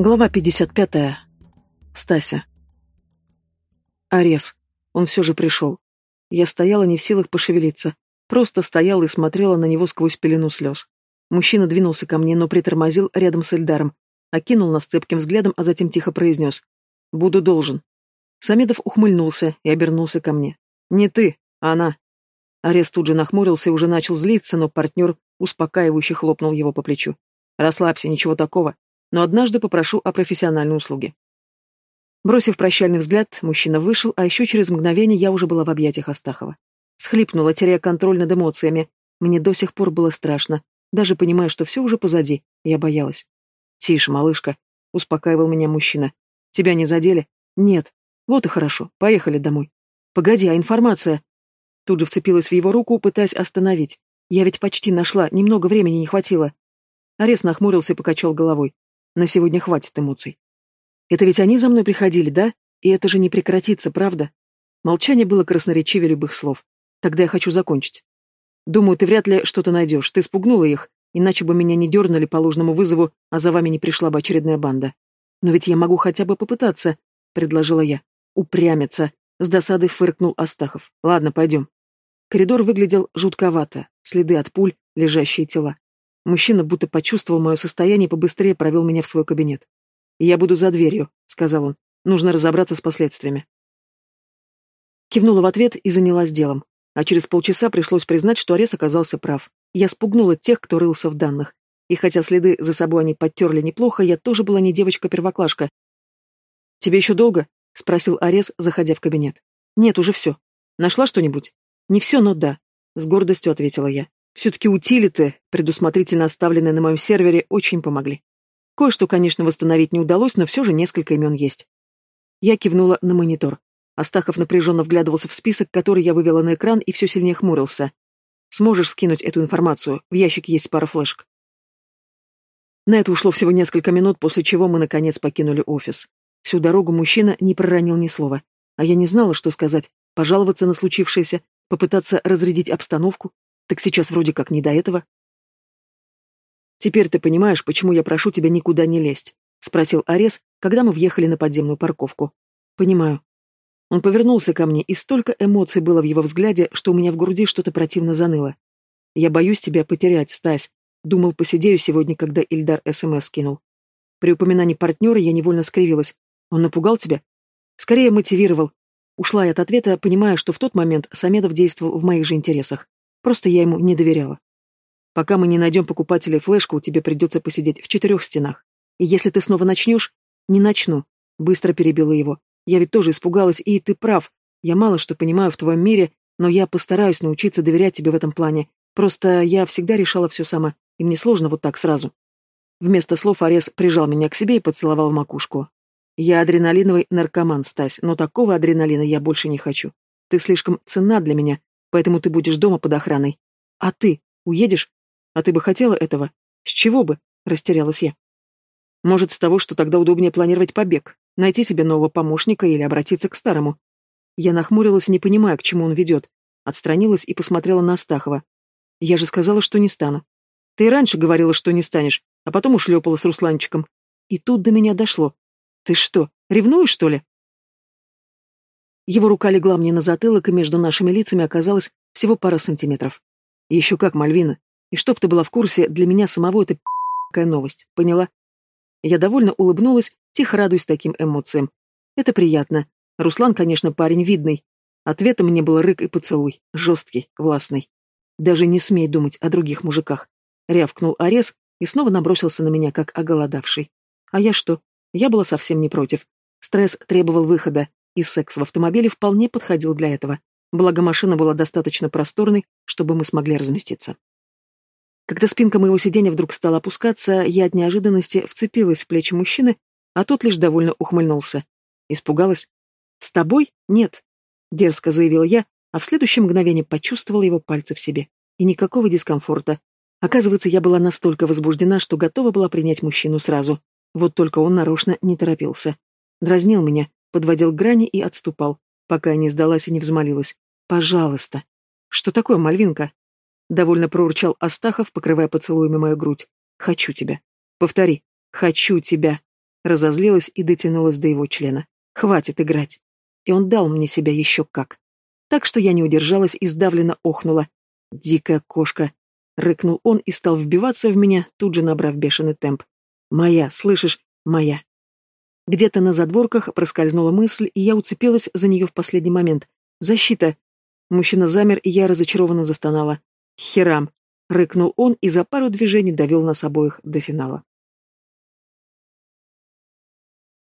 Глава 55. Стася. Арес. Он все же пришел. Я стояла не в силах пошевелиться. Просто стояла и смотрела на него сквозь пелену слез. Мужчина двинулся ко мне, но притормозил рядом с Эльдаром. Окинул нас цепким взглядом, а затем тихо произнес. «Буду должен». Самедов ухмыльнулся и обернулся ко мне. «Не ты, а она». Арес тут же нахмурился и уже начал злиться, но партнер успокаивающе хлопнул его по плечу. «Расслабься, ничего такого но однажды попрошу о профессиональной услуге. Бросив прощальный взгляд, мужчина вышел, а еще через мгновение я уже была в объятиях Астахова. Схлипнула, теряя контроль над эмоциями. Мне до сих пор было страшно, даже понимая, что все уже позади, я боялась. «Тише, малышка», — успокаивал меня мужчина. «Тебя не задели?» «Нет». «Вот и хорошо, поехали домой». «Погоди, а информация?» Тут же вцепилась в его руку, пытаясь остановить. «Я ведь почти нашла, немного времени не хватило». Арес нахмурился и покачал головой. На сегодня хватит эмоций. Это ведь они за мной приходили, да? И это же не прекратится, правда? Молчание было красноречивее любых слов. Тогда я хочу закончить. Думаю, ты вряд ли что-то найдешь. Ты спугнула их, иначе бы меня не дернули по ложному вызову, а за вами не пришла бы очередная банда. Но ведь я могу хотя бы попытаться, предложила я. Упрямиться. С досадой фыркнул Астахов. Ладно, пойдем. Коридор выглядел жутковато. Следы от пуль, лежащие тела. Мужчина будто почувствовал мое состояние и побыстрее провел меня в свой кабинет. «Я буду за дверью», — сказал он. «Нужно разобраться с последствиями». Кивнула в ответ и занялась делом. А через полчаса пришлось признать, что Арес оказался прав. Я спугнула тех, кто рылся в данных. И хотя следы за собой они подтерли неплохо, я тоже была не девочка-первоклашка. «Тебе еще долго?» — спросил Арес, заходя в кабинет. «Нет, уже все. Нашла что-нибудь?» «Не все, но да», — с гордостью ответила я. Все-таки утилиты, предусмотрительно оставленные на моем сервере, очень помогли. Кое-что, конечно, восстановить не удалось, но все же несколько имен есть. Я кивнула на монитор. Астахов напряженно вглядывался в список, который я вывела на экран, и все сильнее хмурился. «Сможешь скинуть эту информацию? В ящике есть пара флешек». На это ушло всего несколько минут, после чего мы, наконец, покинули офис. Всю дорогу мужчина не проронил ни слова. А я не знала, что сказать. Пожаловаться на случившееся, попытаться разрядить обстановку, так сейчас вроде как не до этого. «Теперь ты понимаешь, почему я прошу тебя никуда не лезть?» — спросил Арес, когда мы въехали на подземную парковку. «Понимаю». Он повернулся ко мне, и столько эмоций было в его взгляде, что у меня в груди что-то противно заныло. «Я боюсь тебя потерять, Стась», — думал, посидею сегодня, когда Ильдар СМС скинул. При упоминании партнера я невольно скривилась. «Он напугал тебя?» «Скорее мотивировал». Ушла я от ответа, понимая, что в тот момент Самедов действовал в моих же интересах. Просто я ему не доверяла. Пока мы не найдем покупателей флешку, тебе придется посидеть в четырех стенах. И если ты снова начнешь... Не начну. Быстро перебила его. Я ведь тоже испугалась, и ты прав. Я мало что понимаю в твоем мире, но я постараюсь научиться доверять тебе в этом плане. Просто я всегда решала все сама, и мне сложно вот так сразу. Вместо слов Арес прижал меня к себе и поцеловал в макушку. Я адреналиновый наркоман, Стась, но такого адреналина я больше не хочу. Ты слишком ценна для меня, поэтому ты будешь дома под охраной. А ты уедешь? А ты бы хотела этого? С чего бы? Растерялась я. Может, с того, что тогда удобнее планировать побег, найти себе нового помощника или обратиться к старому. Я нахмурилась, не понимая, к чему он ведет. Отстранилась и посмотрела на Астахова. Я же сказала, что не стану. Ты и раньше говорила, что не станешь, а потом ушлепала с Русланчиком. И тут до меня дошло. Ты что, ревнуешь, что ли? Его рука легла мне на затылок, и между нашими лицами оказалось всего пара сантиметров. еще как, Мальвина. И чтоб ты была в курсе, для меня самого это какая новость, поняла? Я довольно улыбнулась, тихо радуясь таким эмоциям. Это приятно. Руслан, конечно, парень видный. Ответом мне был рык и поцелуй, жесткий, властный. Даже не смей думать о других мужиках. Рявкнул Арес и снова набросился на меня, как оголодавший. А я что? Я была совсем не против. Стресс требовал выхода, и секс в автомобиле вполне подходил для этого. Благо машина была достаточно просторной, чтобы мы смогли разместиться. Когда спинка моего сиденья вдруг стала опускаться, я от неожиданности вцепилась в плечи мужчины, а тот лишь довольно ухмыльнулся. Испугалась? «С тобой? Нет», — дерзко заявил я, а в следующее мгновение почувствовала его пальцы в себе. И никакого дискомфорта. Оказывается, я была настолько возбуждена, что готова была принять мужчину сразу. Вот только он нарочно не торопился. Дразнил меня, подводил грани и отступал, пока я не сдалась и не взмолилась. «Пожалуйста». «Что такое, Мальвинка?» Довольно проурчал Астахов, покрывая поцелуями мою грудь. «Хочу тебя». «Повтори. Хочу тебя». Разозлилась и дотянулась до его члена. Хватит играть. И он дал мне себя еще как. Так что я не удержалась и сдавленно охнула. «Дикая кошка!» — рыкнул он и стал вбиваться в меня, тут же набрав бешеный темп. «Моя, слышишь? Моя!» Где-то на задворках проскользнула мысль, и я уцепилась за нее в последний момент. «Защита!» Мужчина замер, и я разочарованно застонала. «Херам!» — рыкнул он и за пару движений довел нас обоих до финала.